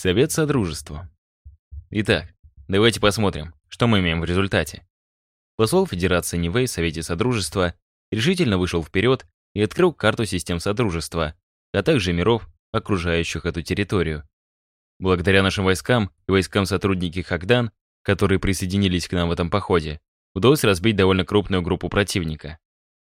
Совет Содружества. Итак, давайте посмотрим, что мы имеем в результате. Посол Федерации Нивэй в Совете Содружества решительно вышел вперед и открыл карту систем Содружества, а также миров, окружающих эту территорию. Благодаря нашим войскам и войскам сотрудники Хагдан, которые присоединились к нам в этом походе, удалось разбить довольно крупную группу противника.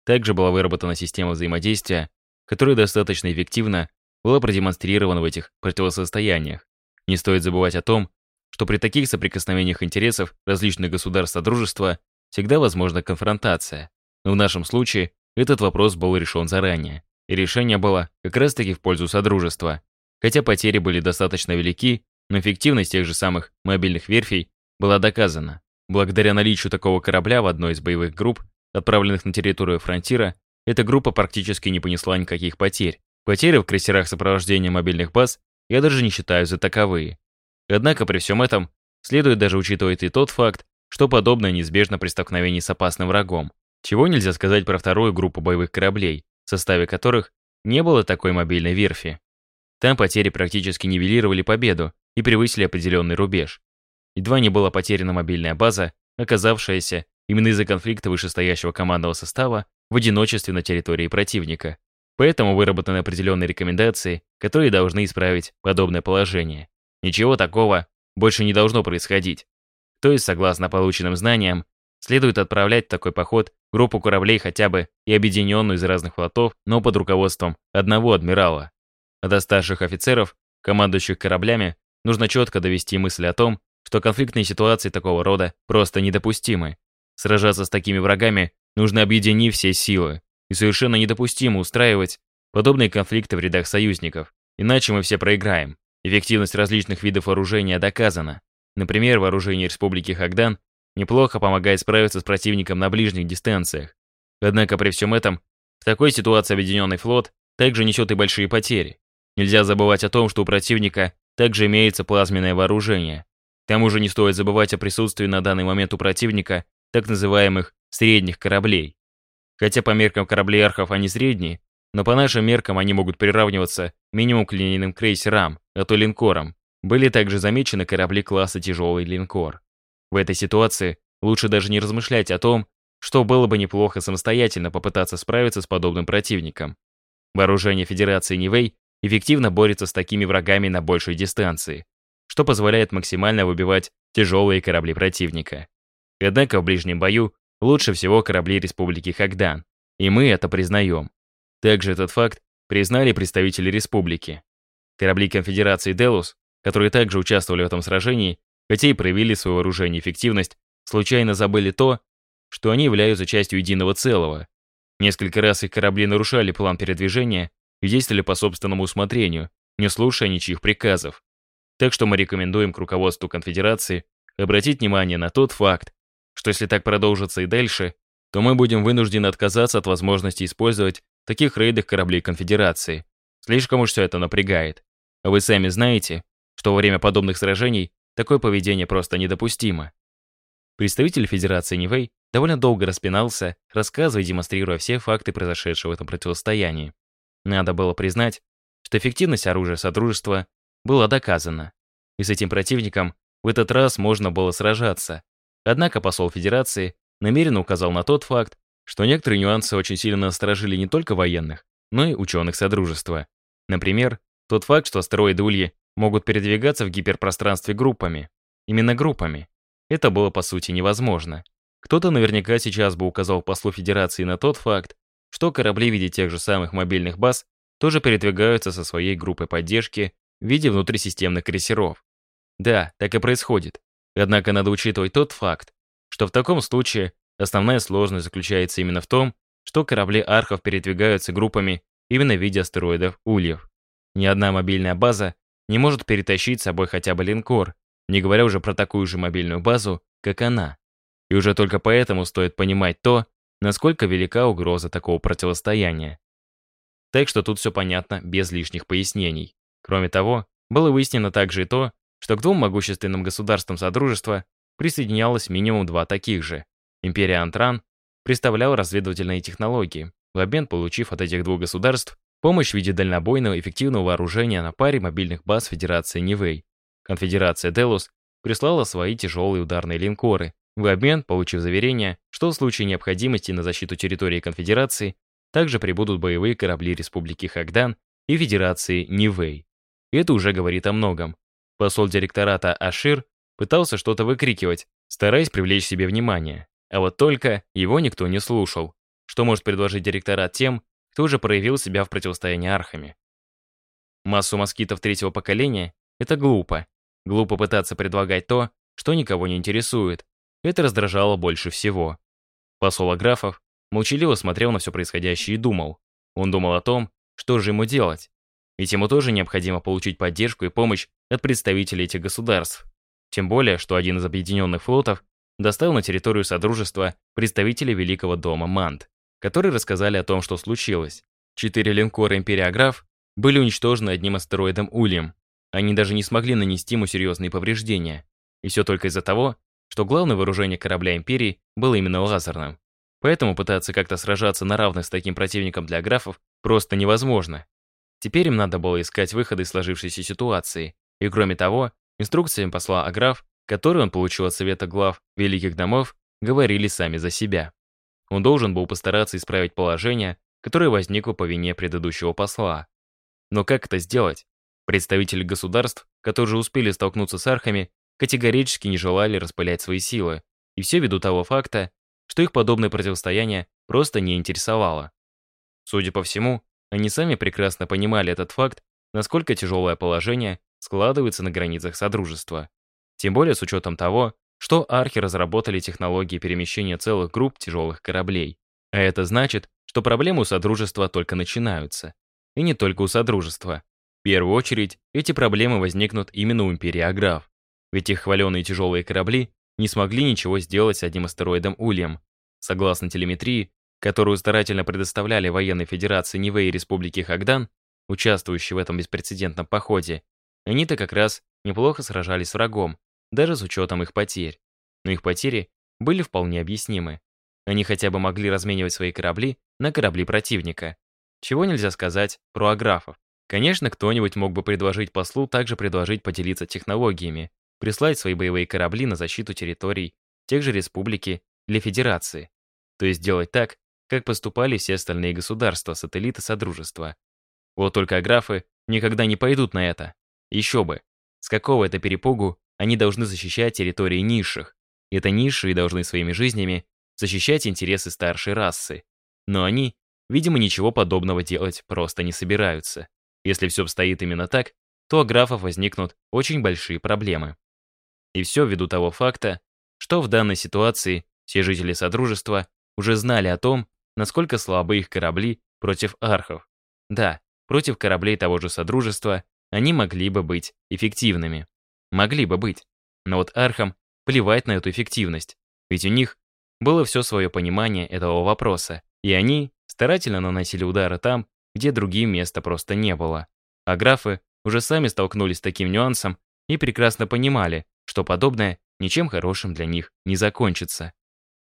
Также была выработана система взаимодействия, которая достаточно эффективно была продемонстрирована в этих противостояниях. Не стоит забывать о том, что при таких соприкосновениях интересов различных государств Содружества всегда возможна конфронтация. Но в нашем случае этот вопрос был решен заранее. И решение было как раз-таки в пользу Содружества. Хотя потери были достаточно велики, но эффективность тех же самых мобильных верфей была доказана. Благодаря наличию такого корабля в одной из боевых групп, отправленных на территорию фронтира, эта группа практически не понесла никаких потерь. Потери в крейсерах сопровождения мобильных баз я даже не считаю за таковые. Однако при всем этом следует даже учитывать и тот факт, что подобное неизбежно при столкновении с опасным врагом. Чего нельзя сказать про вторую группу боевых кораблей, в составе которых не было такой мобильной верфи. Там потери практически нивелировали победу и превысили определенный рубеж. Едва не была потеряна мобильная база, оказавшаяся именно из-за конфликта вышестоящего командного состава в одиночестве на территории противника. Поэтому выработаны определенные рекомендации, которые должны исправить подобное положение. Ничего такого больше не должно происходить. То есть, согласно полученным знаниям, следует отправлять в такой поход группу кораблей хотя бы и объединенную из разных флотов, но под руководством одного адмирала. А до старших офицеров, командующих кораблями, нужно четко довести мысль о том, что конфликтные ситуации такого рода просто недопустимы. Сражаться с такими врагами нужно объединив все силы, и совершенно недопустимо устраивать подобные конфликты в рядах союзников, иначе мы все проиграем. Эффективность различных видов вооружения доказана. Например, вооружение Республики Хагдан неплохо помогает справиться с противником на ближних дистанциях. Однако при всем этом, в такой ситуации Объединенный флот также несет и большие потери. Нельзя забывать о том, что у противника также имеется плазменное вооружение. К тому же не стоит забывать о присутствии на данный момент у противника так называемых средних кораблей. Хотя по меркам кораблей архов они средние, но по нашим меркам они могут приравниваться минимум к линейным крейсерам, а то линкорам. Были также замечены корабли класса тяжелый линкор. В этой ситуации лучше даже не размышлять о том, что было бы неплохо самостоятельно попытаться справиться с подобным противником. Вооружение Федерации Нивэй эффективно борется с такими врагами на большей дистанции, что позволяет максимально выбивать тяжелые корабли противника. Однако в ближнем бою лучше всего корабли Республики Хагдан, и мы это признаем. Также этот факт признали представители республики. Корабли конфедерации Делус, которые также участвовали в этом сражении, хотя и проявили свое вооружение и эффективность, случайно забыли то, что они являются частью единого целого. Несколько раз их корабли нарушали план передвижения и действовали по собственному усмотрению, не слушая ничьих приказов. Так что мы рекомендуем к руководству конфедерации обратить внимание на тот факт, что если так продолжится и дальше, то мы будем вынуждены отказаться от возможности использовать таких рейдах кораблей Конфедерации. Слишком уж все это напрягает. А вы сами знаете, что во время подобных сражений такое поведение просто недопустимо. Представитель Федерации Нивэй довольно долго распинался, рассказывая и демонстрируя все факты произошедшего в этом противостоянии. Надо было признать, что эффективность оружия Содружества была доказана. И с этим противником в этот раз можно было сражаться, Однако посол Федерации намеренно указал на тот факт, что некоторые нюансы очень сильно насторожили не только военных, но и ученых Содружества. Например, тот факт, что астероиды Ульи могут передвигаться в гиперпространстве группами. Именно группами. Это было по сути невозможно. Кто-то наверняка сейчас бы указал послу Федерации на тот факт, что корабли в виде тех же самых мобильных баз тоже передвигаются со своей группой поддержки в виде внутрисистемных крейсеров. Да, так и происходит. Однако надо учитывать тот факт, что в таком случае основная сложность заключается именно в том, что корабли архов передвигаются группами именно в виде астероидов ульев. Ни одна мобильная база не может перетащить с собой хотя бы линкор, не говоря уже про такую же мобильную базу, как она. И уже только поэтому стоит понимать то, насколько велика угроза такого противостояния. Так что тут все понятно без лишних пояснений. Кроме того, было выяснено также и то, что к двум могущественным государствам Содружества присоединялось минимум два таких же. Империя Антран представляла разведывательные технологии, в обмен получив от этих двух государств помощь в виде дальнобойного эффективного вооружения на паре мобильных баз Федерации Нивэй. Конфедерация Делус прислала свои тяжелые ударные линкоры, в обмен получив заверение, что в случае необходимости на защиту территории Конфедерации также прибудут боевые корабли Республики Хагдан и Федерации Нивэй. Это уже говорит о многом. Посол директората Ашир пытался что-то выкрикивать, стараясь привлечь себе внимание. А вот только его никто не слушал. Что может предложить директорат тем, кто уже проявил себя в противостоянии архами? Массу москитов третьего поколения — это глупо. Глупо пытаться предлагать то, что никого не интересует. Это раздражало больше всего. Посол Аграфов молчаливо смотрел на все происходящее и думал. Он думал о том, что же ему делать. Ведь ему тоже необходимо получить поддержку и помощь от представителей этих государств. Тем более, что один из объединенных флотов достал на территорию Содружества представителей Великого дома Манд, которые рассказали о том, что случилось. Четыре линкора Империограф были уничтожены одним астероидом Ульем. Они даже не смогли нанести ему серьезные повреждения. И все только из-за того, что главное вооружение корабля Империи было именно лазерным. Поэтому пытаться как-то сражаться на равных с таким противником для графов просто невозможно. Теперь им надо было искать выходы из сложившейся ситуации. И кроме того, инструкциями посла Аграф, которые он получил от Совета глав Великих домов, говорили сами за себя. Он должен был постараться исправить положение, которое возникло по вине предыдущего посла. Но как это сделать? Представители государств, которые уже успели столкнуться с архами, категорически не желали распылять свои силы, и все ввиду того факта, что их подобное противостояние просто не интересовало. Судя по всему, они сами прекрасно понимали этот факт, насколько тяжелое положение складывается на границах Содружества. Тем более с учетом того, что архи разработали технологии перемещения целых групп тяжелых кораблей. А это значит, что проблемы у Содружества только начинаются. И не только у Содружества. В первую очередь, эти проблемы возникнут именно у Империи Аграф. Ведь их хваленые тяжелые корабли не смогли ничего сделать с одним астероидом Ульем. Согласно телеметрии, которую старательно предоставляли военной федерации Нивы и Республики Хагдан, участвующие в этом беспрецедентном походе, они-то как раз неплохо сражались с врагом, даже с учетом их потерь. Но их потери были вполне объяснимы. Они хотя бы могли разменивать свои корабли на корабли противника. Чего нельзя сказать про аграфов. Конечно, кто-нибудь мог бы предложить послу также предложить поделиться технологиями, прислать свои боевые корабли на защиту территорий тех же республики для Федерации. То есть делать так, как поступали все остальные государства, сателлиты Содружества. Вот только аграфы никогда не пойдут на это. Еще бы. С какого это перепугу они должны защищать территории низших. Это низшие должны своими жизнями защищать интересы старшей расы. Но они, видимо, ничего подобного делать просто не собираются. Если все обстоит именно так, то у графов возникнут очень большие проблемы. И все ввиду того факта, что в данной ситуации все жители Содружества уже знали о том, насколько слабы их корабли против архов. Да, против кораблей того же Содружества они могли бы быть эффективными. Могли бы быть. Но вот архам плевать на эту эффективность, ведь у них было все свое понимание этого вопроса, и они старательно наносили удары там, где другим места просто не было. А графы уже сами столкнулись с таким нюансом и прекрасно понимали, что подобное ничем хорошим для них не закончится.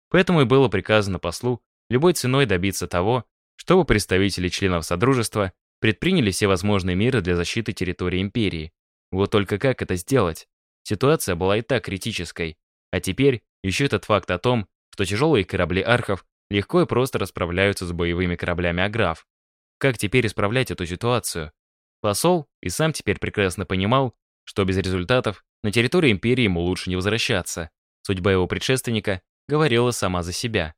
Поэтому и было приказано послу любой ценой добиться того, чтобы представители членов Содружества предприняли все возможные меры для защиты территории Империи. Вот только как это сделать? Ситуация была и так критической. А теперь еще этот факт о том, что тяжелые корабли архов легко и просто расправляются с боевыми кораблями Аграф. Как теперь исправлять эту ситуацию? Посол и сам теперь прекрасно понимал, что без результатов на территорию Империи ему лучше не возвращаться. Судьба его предшественника говорила сама за себя.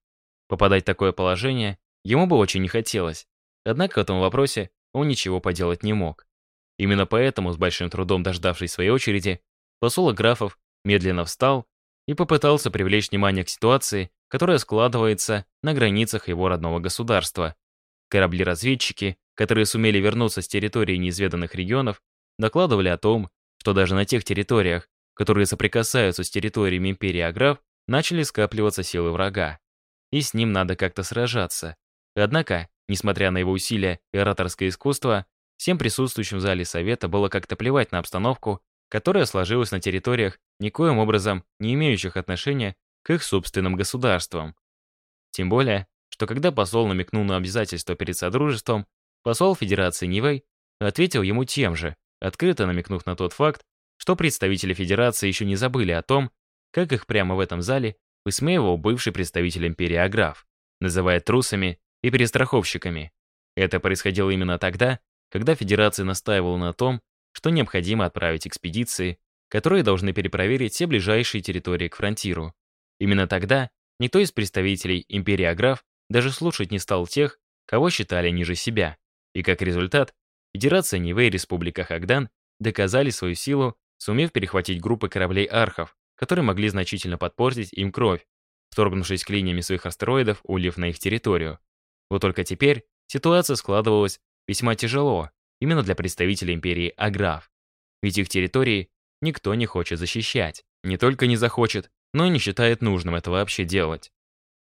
Попадать в такое положение ему бы очень не хотелось. Однако в этом вопросе он ничего поделать не мог. Именно поэтому, с большим трудом дождавшись своей очереди, посол графов медленно встал и попытался привлечь внимание к ситуации, которая складывается на границах его родного государства. Корабли-разведчики, которые сумели вернуться с территории неизведанных регионов, докладывали о том, что даже на тех территориях, которые соприкасаются с территориями империи Аграф, начали скапливаться силы врага. И с ним надо как-то сражаться. Однако, несмотря на его усилия и ораторское искусство, всем присутствующим в зале совета было как-то плевать на обстановку, которая сложилась на территориях, никоим образом не имеющих отношения к их собственным государствам. Тем более, что когда посол намекнул на обязательства перед Содружеством, посол Федерации Нивэй ответил ему тем же, открыто намекнув на тот факт, что представители Федерации еще не забыли о том, как их прямо в этом зале высмеивал бывший представитель империи Аграф, называя трусами и перестраховщиками. Это происходило именно тогда, когда Федерация настаивала на том, что необходимо отправить экспедиции, которые должны перепроверить все ближайшие территории к фронтиру. Именно тогда никто из представителей империи Аграф даже слушать не стал тех, кого считали ниже себя. И как результат, Федерация Нивы и Республика Хагдан доказали свою силу, сумев перехватить группы кораблей архов, которые могли значительно подпортить им кровь, вторгнувшись к линиями своих астероидов, ульев на их территорию. Вот только теперь ситуация складывалась весьма тяжело, именно для представителей империи Аграф. Ведь их территории никто не хочет защищать. Не только не захочет, но и не считает нужным это вообще делать.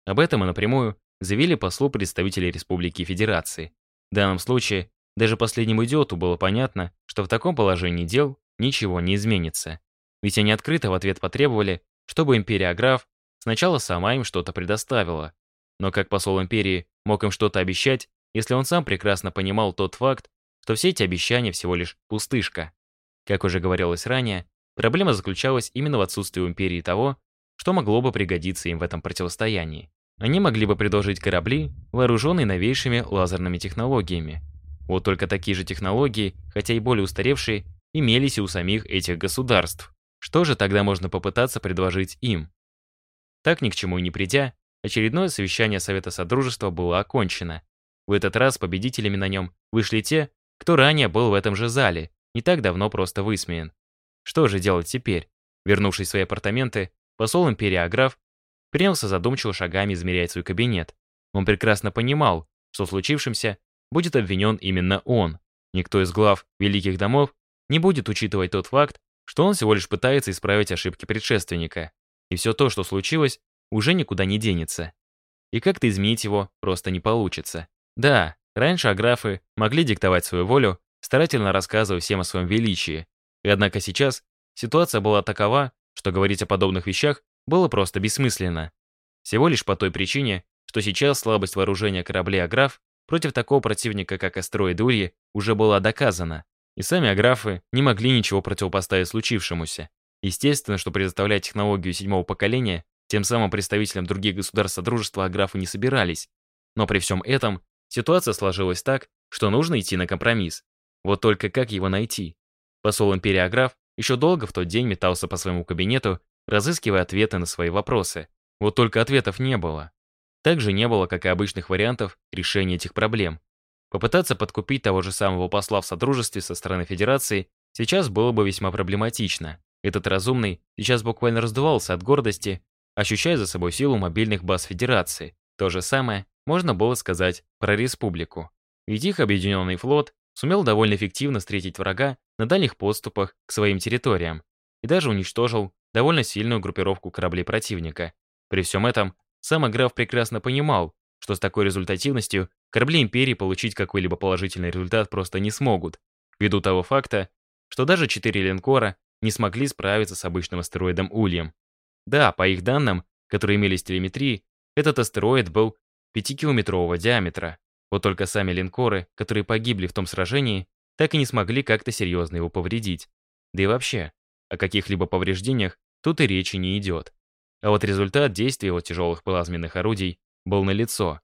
Об этом и напрямую заявили послу представителей Республики Федерации. В данном случае даже последнему идиоту было понятно, что в таком положении дел ничего не изменится. Ведь они открыто в ответ потребовали, чтобы империя Аграф сначала сама им что-то предоставила. Но как посол империи мог им что-то обещать, если он сам прекрасно понимал тот факт, что все эти обещания всего лишь пустышка. Как уже говорилось ранее, проблема заключалась именно в отсутствии у империи того, что могло бы пригодиться им в этом противостоянии. Они могли бы предложить корабли, вооруженные новейшими лазерными технологиями. Вот только такие же технологии, хотя и более устаревшие, имелись и у самих этих государств. Что же тогда можно попытаться предложить им? Так ни к чему и не придя, очередное совещание Совета Содружества было окончено. В этот раз победителями на нем вышли те, кто ранее был в этом же зале, не так давно просто высмеян. Что же делать теперь? Вернувшись в свои апартаменты, посол империи Аграф принялся задумчиво шагами измерять свой кабинет. Он прекрасно понимал, что в случившемся будет обвинен именно он. Никто из глав великих домов не будет учитывать тот факт, что он всего лишь пытается исправить ошибки предшественника. И все то, что случилось, уже никуда не денется. И как-то изменить его просто не получится. Да, раньше аграфы могли диктовать свою волю, старательно рассказывая всем о своем величии. И однако сейчас ситуация была такова, что говорить о подобных вещах было просто бессмысленно. Всего лишь по той причине, что сейчас слабость вооружения кораблей Аграф против такого противника, как астероид Ульи, уже была доказана. И сами Аграфы не могли ничего противопоставить случившемуся. Естественно, что предоставлять технологию седьмого поколения тем самым представителям других государств Содружества Аграфы не собирались. Но при всем этом ситуация сложилась так, что нужно идти на компромисс. Вот только как его найти? Посол империи Аграф еще долго в тот день метался по своему кабинету, разыскивая ответы на свои вопросы. Вот только ответов не было. Также не было, как и обычных вариантов, решения этих проблем. Попытаться подкупить того же самого посла в Содружестве со стороны Федерации сейчас было бы весьма проблематично. Этот разумный сейчас буквально раздувался от гордости, ощущая за собой силу мобильных баз Федерации. То же самое можно было сказать про Республику. Ведь их объединенный флот сумел довольно эффективно встретить врага на дальних подступах к своим территориям и даже уничтожил довольно сильную группировку кораблей противника. При всем этом сам граф прекрасно понимал, что с такой результативностью корабли Империи получить какой-либо положительный результат просто не смогут, ввиду того факта, что даже четыре линкора не смогли справиться с обычным астероидом Ульем. Да, по их данным, которые имелись в телеметрии, этот астероид был 5-километрового диаметра. Вот только сами линкоры, которые погибли в том сражении, так и не смогли как-то серьезно его повредить. Да и вообще, о каких-либо повреждениях тут и речи не идет. А вот результат действия его тяжелых плазменных орудий был налицо.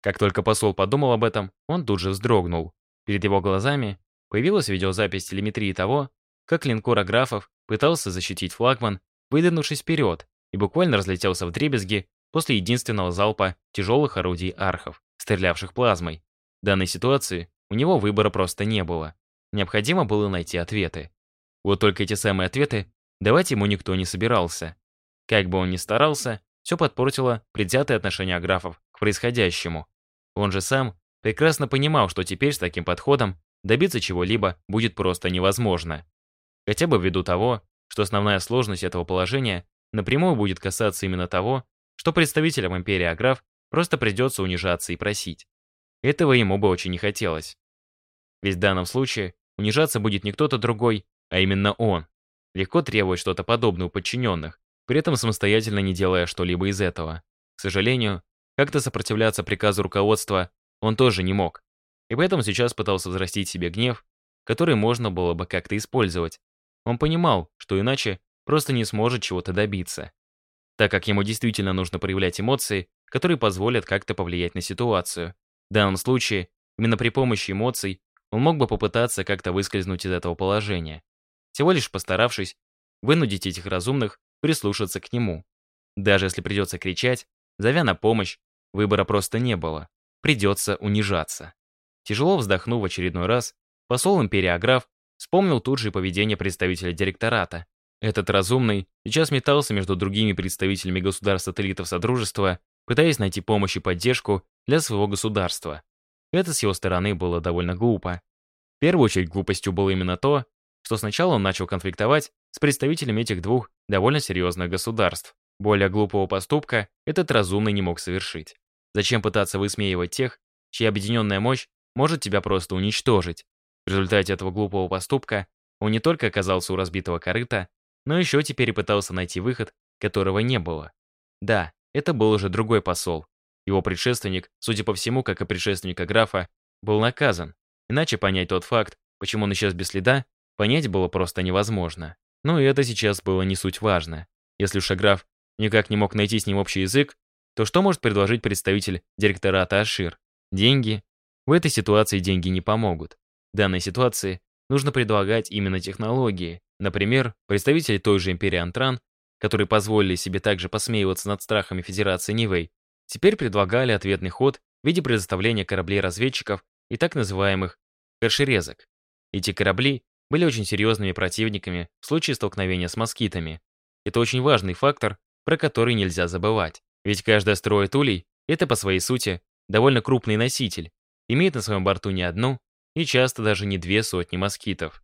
Как только посол подумал об этом, он тут же вздрогнул. Перед его глазами появилась видеозапись телеметрии того, как линкор Аграфов пытался защитить флагман, выдвинувшись вперед, и буквально разлетелся в дребезги после единственного залпа тяжелых орудий архов, стрелявших плазмой. В данной ситуации у него выбора просто не было. Необходимо было найти ответы. Вот только эти самые ответы давать ему никто не собирался. Как бы он ни старался, все подпортило предвзятое отношение графов к происходящему. Он же сам прекрасно понимал, что теперь с таким подходом добиться чего-либо будет просто невозможно. Хотя бы ввиду того, что основная сложность этого положения напрямую будет касаться именно того, что представителям империи Аграф просто придется унижаться и просить. Этого ему бы очень не хотелось. Ведь в данном случае унижаться будет не кто-то другой, а именно он. Легко требовать что-то подобное у подчиненных, при этом самостоятельно не делая что-либо из этого. К сожалению, как-то сопротивляться приказу руководства он тоже не мог. И поэтому сейчас пытался взрастить себе гнев, который можно было бы как-то использовать. Он понимал, что иначе просто не сможет чего-то добиться. Так как ему действительно нужно проявлять эмоции, которые позволят как-то повлиять на ситуацию. В данном случае, именно при помощи эмоций, он мог бы попытаться как-то выскользнуть из этого положения. Всего лишь постаравшись вынудить этих разумных прислушаться к нему. Даже если придется кричать, зовя на помощь, выбора просто не было. Придется унижаться. Тяжело вздохнув в очередной раз, посол империограф вспомнил тут же поведение представителя директората. Этот разумный сейчас метался между другими представителями государств-сателлитов Содружества, пытаясь найти помощь и поддержку для своего государства. Это с его стороны было довольно глупо. В первую очередь глупостью было именно то, что сначала он начал конфликтовать с представителями этих двух довольно серьезных государств. Более глупого поступка этот разумный не мог совершить. Зачем пытаться высмеивать тех, чья объединенная мощь может тебя просто уничтожить? В результате этого глупого поступка он не только оказался у разбитого корыта, но еще теперь и пытался найти выход, которого не было. Да, это был уже другой посол. Его предшественник, судя по всему, как и предшественника графа, был наказан. Иначе понять тот факт, почему он исчез без следа, понять было просто невозможно. Но и это сейчас было не суть важно. Если уж граф никак не мог найти с ним общий язык, то что может предложить представитель директората Ашир? Деньги? В этой ситуации деньги не помогут. В данной ситуации нужно предлагать именно технологии. Например, представители той же империи Антран, которые позволили себе также посмеиваться над страхами Федерации Нивэй, теперь предлагали ответный ход в виде предоставления кораблей-разведчиков и так называемых «кашерезок». Эти корабли были очень серьезными противниками в случае столкновения с москитами. Это очень важный фактор, про который нельзя забывать. Ведь каждый астероид Улей — это по своей сути довольно крупный носитель, имеет на своем борту не одну и часто даже не две сотни москитов.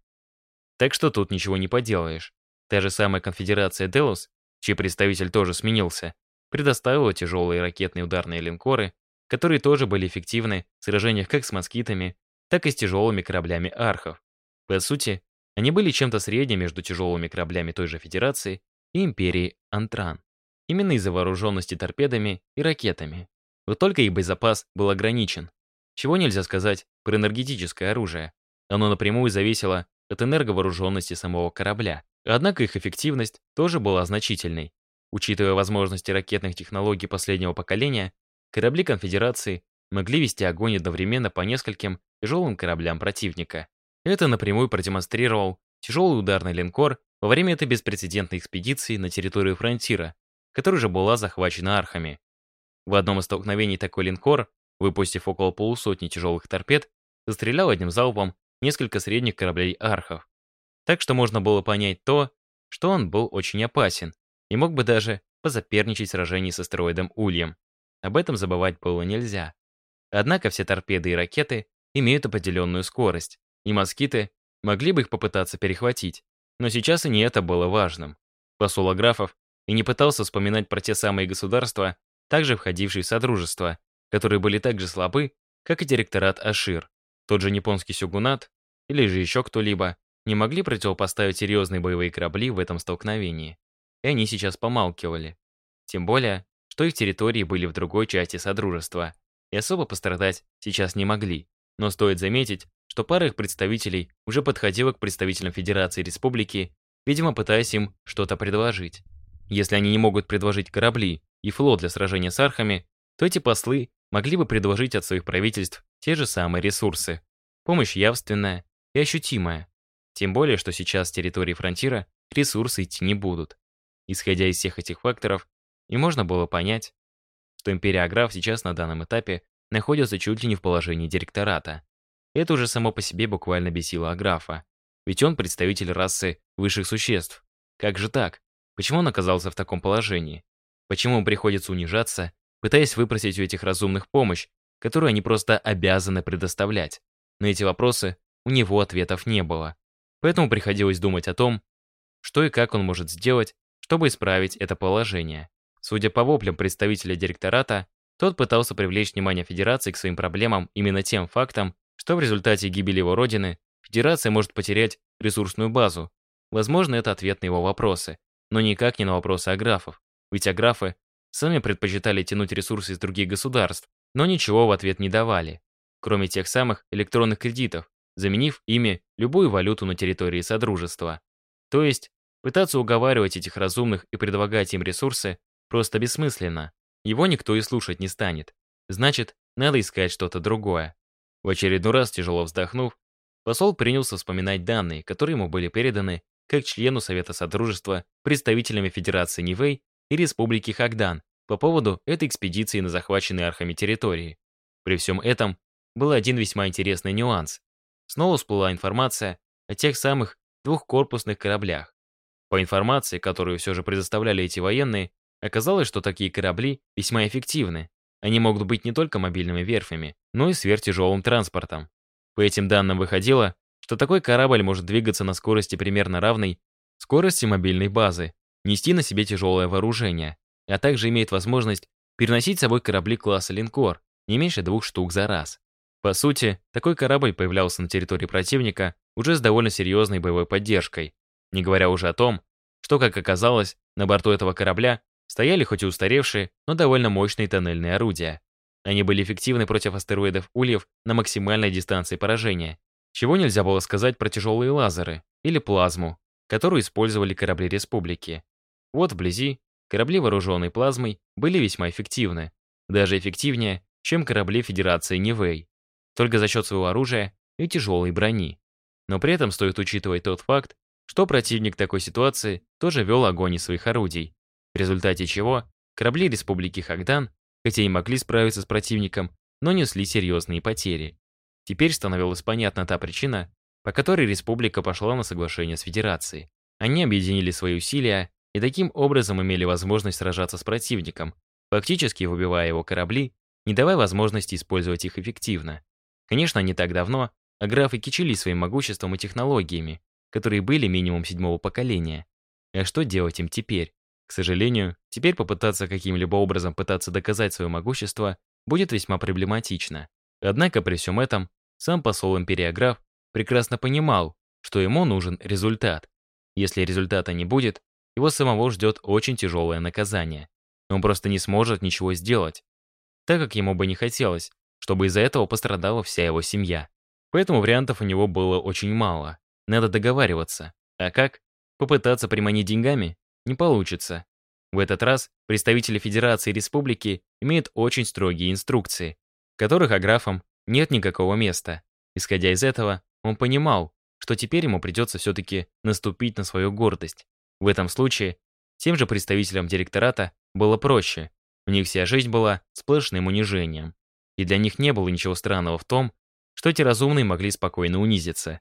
Так что тут ничего не поделаешь. Та же самая конфедерация Делос, чей представитель тоже сменился, предоставила тяжелые ракетные ударные линкоры, которые тоже были эффективны в сражениях как с москитами, так и с тяжелыми кораблями архов. По сути, они были чем-то средним между тяжелыми кораблями той же Федерации и Империи Антран. Именно из-за вооруженности торпедами и ракетами. Вот только их боезапас был ограничен. Чего нельзя сказать про энергетическое оружие. Оно напрямую зависело от энерговооруженности самого корабля. Однако их эффективность тоже была значительной. Учитывая возможности ракетных технологий последнего поколения, корабли Конфедерации могли вести огонь одновременно по нескольким тяжелым кораблям противника. Это напрямую продемонстрировал тяжелый ударный линкор во время этой беспрецедентной экспедиции на территорию Фронтира, которая же была захвачена архами. В одном из столкновений такой линкор, выпустив около полусотни тяжелых торпед, застрелял одним залпом несколько средних кораблей архов. Так что можно было понять то, что он был очень опасен и мог бы даже позаперничать в сражении с астероидом Ульем. Об этом забывать было нельзя. Однако все торпеды и ракеты имеют определенную скорость, и москиты могли бы их попытаться перехватить. Но сейчас и не это было важным. Посол Аграфов и не пытался вспоминать про те самые государства, также входившие в Содружество, которые были так же слабы, как и директорат Ашир. Тот же японский сёгунат, или же еще кто-либо, не могли противопоставить серьезные боевые корабли в этом столкновении. И они сейчас помалкивали. Тем более, что их территории были в другой части Содружества, и особо пострадать сейчас не могли. Но стоит заметить, что пара их представителей уже подходила к представителям Федерации Республики, видимо, пытаясь им что-то предложить. Если они не могут предложить корабли и флот для сражения с архами, то эти послы могли бы предложить от своих правительств те же самые ресурсы. Помощь явственная и ощутимая. Тем более, что сейчас с территории фронтира ресурсы идти не будут. Исходя из всех этих факторов, и можно было понять, что империограф сейчас на данном этапе находится чуть ли не в положении директората. Это уже само по себе буквально бесило Аграфа. Ведь он представитель расы высших существ. Как же так? Почему он оказался в таком положении? Почему ему приходится унижаться, пытаясь выпросить у этих разумных помощь, которую они просто обязаны предоставлять? На эти вопросы у него ответов не было. Поэтому приходилось думать о том, что и как он может сделать, чтобы исправить это положение. Судя по воплям представителя директората, тот пытался привлечь внимание Федерации к своим проблемам именно тем фактом, что в результате гибели его родины Федерация может потерять ресурсную базу. Возможно, это ответ на его вопросы, но никак не на вопросы аграфов. Ведь аграфы сами предпочитали тянуть ресурсы из других государств, но ничего в ответ не давали, кроме тех самых электронных кредитов, заменив ими любую валюту на территории Содружества. То есть, пытаться уговаривать этих разумных и предлагать им ресурсы просто бессмысленно. Его никто и слушать не станет. Значит, надо искать что-то другое. В очередной раз, тяжело вздохнув, посол принялся вспоминать данные, которые ему были переданы как члену Совета Содружества представителями Федерации Нивэй и Республики Хагдан по поводу этой экспедиции на захваченные архами территории. При всем этом был один весьма интересный нюанс. Снова всплыла информация о тех самых двухкорпусных кораблях. По информации, которую все же предоставляли эти военные, оказалось, что такие корабли весьма эффективны. Они могут быть не только мобильными верфями, но и сверхтяжелым транспортом. По этим данным выходило, что такой корабль может двигаться на скорости примерно равной скорости мобильной базы, нести на себе тяжелое вооружение, а также имеет возможность переносить с собой корабли класса линкор, не меньше двух штук за раз. По сути, такой корабль появлялся на территории противника уже с довольно серьезной боевой поддержкой, не говоря уже о том, что, как оказалось, на борту этого корабля стояли хоть и устаревшие, но довольно мощные тоннельные орудия. Они были эффективны против астероидов Ульев на максимальной дистанции поражения, чего нельзя было сказать про тяжелые лазеры или плазму, которую использовали корабли Республики. Вот вблизи корабли, вооруженные плазмой, были весьма эффективны, даже эффективнее, чем корабли Федерации Нивэй, только за счет своего оружия и тяжелой брони. Но при этом стоит учитывать тот факт, что противник такой ситуации тоже вел огонь из своих орудий, в результате чего корабли Республики Хагдан, хотя и могли справиться с противником, но несли серьезные потери. Теперь становилась понятна та причина, по которой республика пошла на соглашение с Федерацией. Они объединили свои усилия и таким образом имели возможность сражаться с противником, фактически выбивая его корабли, не давая возможности использовать их эффективно. Конечно, не так давно аграфы кичились своим могуществом и технологиями, которые были минимум седьмого поколения. А что делать им теперь? К сожалению, теперь попытаться каким-либо образом пытаться доказать свое могущество будет весьма проблематично. Однако при всем этом сам посол империограф прекрасно понимал, что ему нужен результат. Если результата не будет, его самого ждет очень тяжелое наказание. Он просто не сможет ничего сделать, так как ему бы не хотелось, чтобы из-за этого пострадала вся его семья. Поэтому вариантов у него было очень мало. Надо договариваться. А как? Попытаться приманить деньгами? Не получится. В этот раз представители Федерации и Республики имеют очень строгие инструкции, в которых аграфам нет никакого места. Исходя из этого, он понимал, что теперь ему придется все-таки наступить на свою гордость. В этом случае тем же представителям директората было проще. У них вся жизнь была сплошным унижением. И для них не было ничего странного в том, что эти разумные могли спокойно унизиться.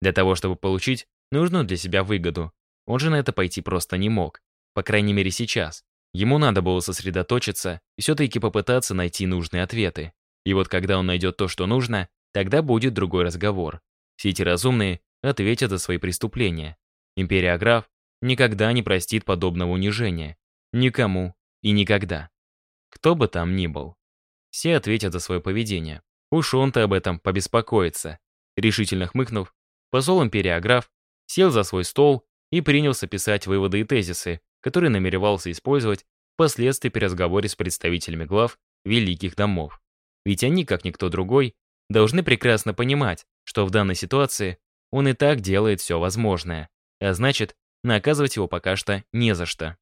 Для того, чтобы получить нужную для себя выгоду, он же на это пойти просто не мог. По крайней мере сейчас. Ему надо было сосредоточиться и все-таки попытаться найти нужные ответы. И вот когда он найдет то, что нужно, тогда будет другой разговор. Все эти разумные ответят за свои преступления. Империограф никогда не простит подобного унижения. Никому и никогда. Кто бы там ни был. Все ответят за свое поведение. Уж он-то об этом побеспокоится. Решительно хмыкнув, посол империограф сел за свой стол и принялся писать выводы и тезисы, которые намеревался использовать впоследствии при разговоре с представителями глав великих домов. Ведь они, как никто другой, должны прекрасно понимать, что в данной ситуации он и так делает все возможное, а значит, наказывать его пока что не за что.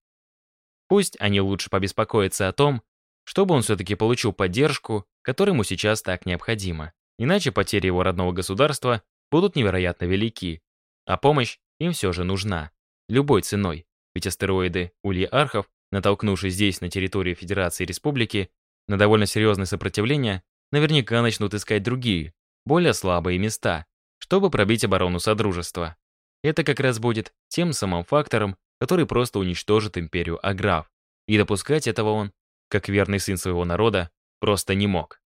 Пусть они лучше побеспокоятся о том, чтобы он все-таки получил поддержку, которая ему сейчас так необходима. Иначе потери его родного государства будут невероятно велики, а помощь им все же нужна. Любой ценой. Ведь астероиды Ульи Архов, натолкнувшись здесь, на территории Федерации Республики, на довольно серьезное сопротивление, наверняка начнут искать другие, более слабые места, чтобы пробить оборону Содружества. Это как раз будет тем самым фактором, который просто уничтожит империю Аграф. И допускать этого он, как верный сын своего народа, просто не мог.